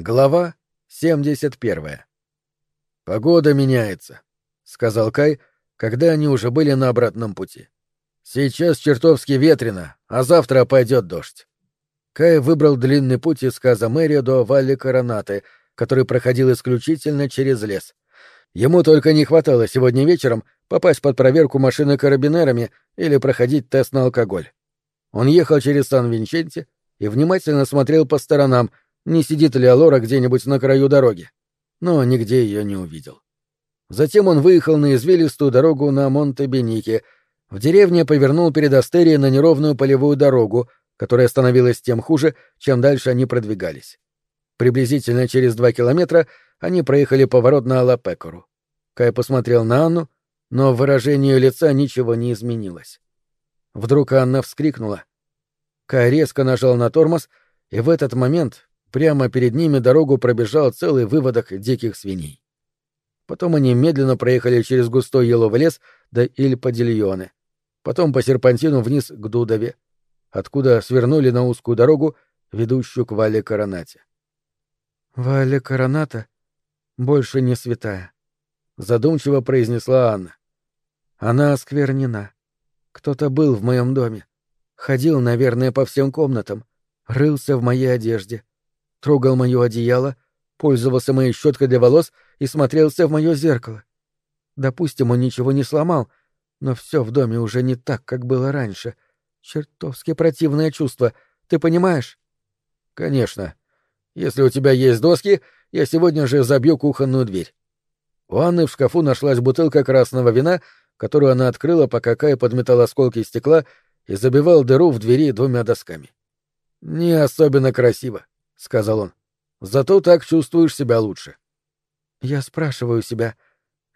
Глава 71. «Погода меняется», — сказал Кай, когда они уже были на обратном пути. «Сейчас чертовски ветрено, а завтра пойдет дождь». Кай выбрал длинный путь из Казамерия до Валли Коронаты, который проходил исключительно через лес. Ему только не хватало сегодня вечером попасть под проверку машины карабинерами или проходить тест на алкоголь. Он ехал через Сан-Винченти и внимательно смотрел по сторонам, не сидит ли Алора где-нибудь на краю дороги. Но нигде ее не увидел. Затем он выехал на извилистую дорогу на Монте-Бенике. В деревне повернул перед Астерией на неровную полевую дорогу, которая становилась тем хуже, чем дальше они продвигались. Приблизительно через два километра они проехали поворот на Алапекору. Кай посмотрел на Анну, но в выражении лица ничего не изменилось. Вдруг Анна вскрикнула. Кай резко нажал на тормоз, и в этот момент прямо перед ними дорогу пробежал целый выводок диких свиней. Потом они медленно проехали через густой еловый лес до Иль-Падильоне, потом по серпантину вниз к Дудове, откуда свернули на узкую дорогу, ведущую к Вале Коронате. «Вале Короната больше не святая», — задумчиво произнесла Анна. «Она осквернена. Кто-то был в моем доме. Ходил, наверное, по всем комнатам, рылся в моей одежде, трогал мое одеяло, пользовался моей щеткой для волос и смотрелся в мое зеркало. Допустим, он ничего не сломал, но все в доме уже не так, как было раньше. Чертовски противное чувство, ты понимаешь? Конечно. Если у тебя есть доски, я сегодня же забью кухонную дверь. У Анны в шкафу нашлась бутылка красного вина, которую она открыла, пока Кай подметал осколки стекла и забивал дыру в двери двумя досками. Не особенно красиво, — сказал он. — Зато так чувствуешь себя лучше. Я спрашиваю себя,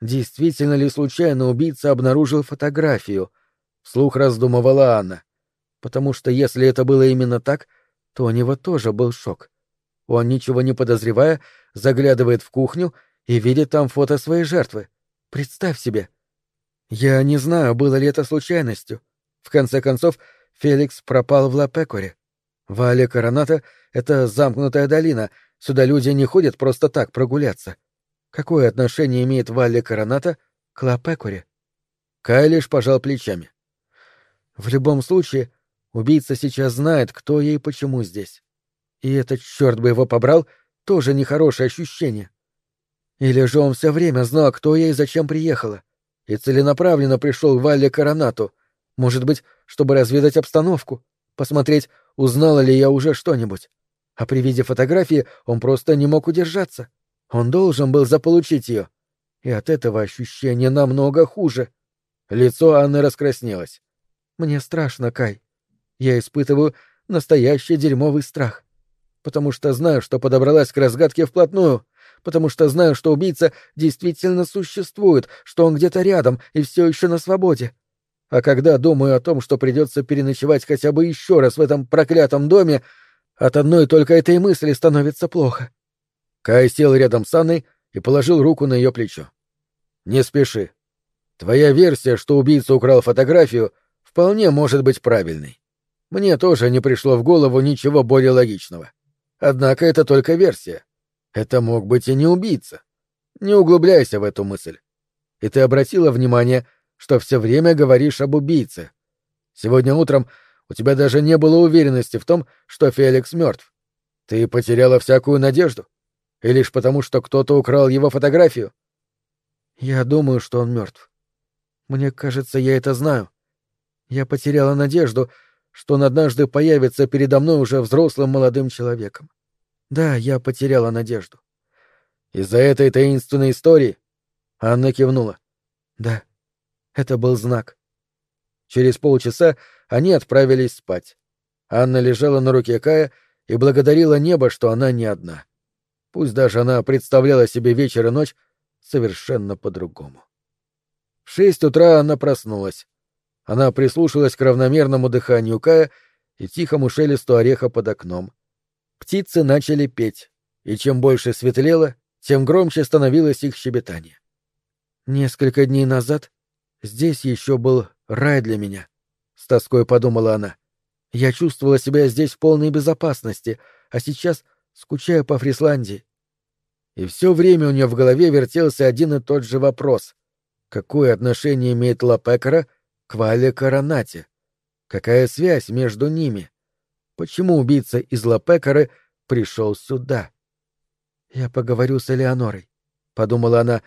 действительно ли случайно убийца обнаружил фотографию? Вслух раздумывала Анна. Потому что если это было именно так, то у него тоже был шок. Он, ничего не подозревая, заглядывает в кухню и видит там фото своей жертвы. Представь себе. Я не знаю, было ли это случайностью. В конце концов, Феликс пропал в Лапекоре. Валя Короната — это замкнутая долина, сюда люди не ходят просто так прогуляться. Какое отношение имеет Валли Короната к Лапекуре? Кай лишь пожал плечами. В любом случае, убийца сейчас знает, кто ей почему здесь. И этот черт бы его побрал, тоже нехорошее ощущение. Или же он все время знал, кто ей и зачем приехала, и целенаправленно пришел к Валле Коронату, может быть, чтобы разведать обстановку, посмотреть, узнала ли я уже что-нибудь. А при виде фотографии он просто не мог удержаться. Он должен был заполучить ее. И от этого ощущение намного хуже. Лицо Анны раскраснелось. Мне страшно, Кай. Я испытываю настоящий дерьмовый страх. Потому что знаю, что подобралась к разгадке вплотную. Потому что знаю, что убийца действительно существует, что он где-то рядом и все еще на свободе. А когда думаю о том, что придется переночевать хотя бы еще раз в этом проклятом доме, от одной только этой мысли становится плохо. Кай сел рядом с Анной и положил руку на ее плечо. «Не спеши. Твоя версия, что убийца украл фотографию, вполне может быть правильной. Мне тоже не пришло в голову ничего более логичного. Однако это только версия. Это мог быть и не убийца. Не углубляйся в эту мысль. И ты обратила внимание, что все время говоришь об убийце. Сегодня утром у тебя даже не было уверенности в том, что Феликс мертв. Ты потеряла всякую надежду? И лишь потому, что кто-то украл его фотографию? Я думаю, что он мертв. Мне кажется, я это знаю. Я потеряла надежду, что он однажды появится передо мной уже взрослым молодым человеком. Да, я потеряла надежду. Из-за этой таинственной истории? Анна кивнула. Да. Это был знак. Через полчаса они отправились спать. Анна лежала на руке Кая и благодарила небо, что она не одна. Пусть даже она представляла себе вечер и ночь совершенно по-другому. В шесть утра она проснулась. Она прислушалась к равномерному дыханию Кая и тихому шелесту ореха под окном. Птицы начали петь, и чем больше светлело, тем громче становилось их щебетание. Несколько дней назад Здесь еще был рай для меня, — с тоской подумала она. Я чувствовала себя здесь в полной безопасности, а сейчас Скучаю по Фрисландии. И все время у нее в голове вертелся один и тот же вопрос. Какое отношение имеет Лапекара к Вале Коронате? Какая связь между ними? Почему убийца из Лапекары пришел сюда? «Я поговорю с Элеонорой», — подумала она.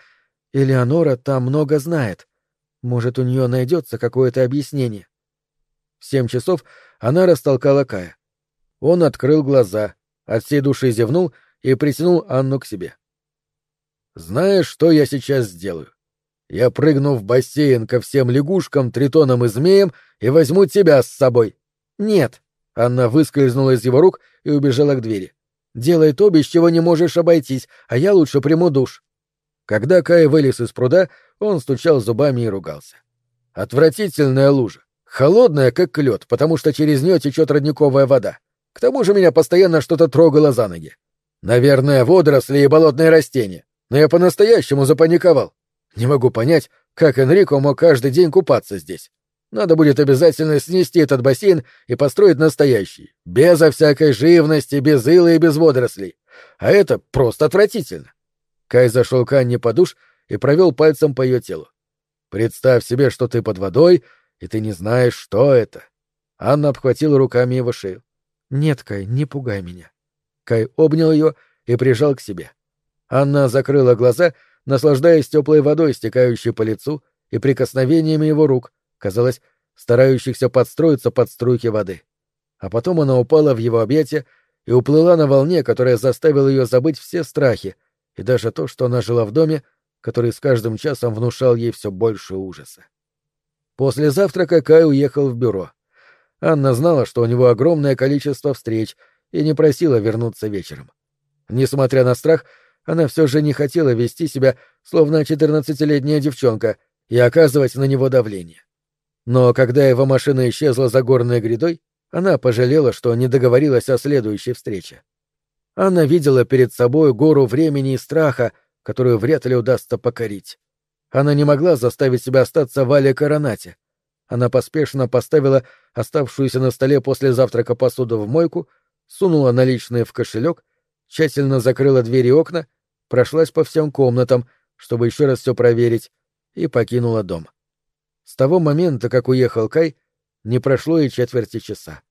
«Элеонора там много знает. Может, у нее найдется какое-то объяснение». В семь часов она растолкала Кая. Он открыл глаза, от всей души зевнул и притянул Анну к себе. «Знаешь, что я сейчас сделаю? Я прыгну в бассейн ко всем лягушкам, тритонам и змеям и возьму тебя с собой». «Нет». Анна выскользнула из его рук и убежала к двери. «Делай то, без чего не можешь обойтись, а я лучше приму душ». Когда Кай вылез из пруда, он стучал зубами и ругался. «Отвратительная лужа. Холодная, как лед, потому что через нее течет родниковая вода. К тому же меня постоянно что-то трогало за ноги. Наверное, водоросли и болотные растения. Но я по-настоящему запаниковал. Не могу понять, как Энрико мог каждый день купаться здесь. Надо будет обязательно снести этот бассейн и построить настоящий. Безо всякой живности, без ила и без водорослей. А это просто отвратительно. Кай зашел к Анне по душ и провел пальцем по ее телу. Представь себе, что ты под водой, и ты не знаешь, что это. Анна обхватила руками его шею. «Нет, Кай, не пугай меня». Кай обнял ее и прижал к себе. Анна закрыла глаза, наслаждаясь теплой водой, стекающей по лицу, и прикосновениями его рук, казалось, старающихся подстроиться под струйки воды. А потом она упала в его объятия и уплыла на волне, которая заставила ее забыть все страхи, и даже то, что она жила в доме, который с каждым часом внушал ей все больше ужаса. После завтрака Кай уехал в бюро. Анна знала, что у него огромное количество встреч, и не просила вернуться вечером. Несмотря на страх, она все же не хотела вести себя, словно четырнадцатилетняя девчонка, и оказывать на него давление. Но когда его машина исчезла за горной грядой, она пожалела, что не договорилась о следующей встрече. Анна видела перед собой гору времени и страха, которую вряд ли удастся покорить. Она не могла заставить себя остаться в Але Коронате. Она поспешно поставила оставшуюся на столе после завтрака посуду в мойку, сунула наличные в кошелек, тщательно закрыла двери и окна, прошлась по всем комнатам, чтобы еще раз все проверить, и покинула дом. С того момента, как уехал Кай, не прошло и четверти часа.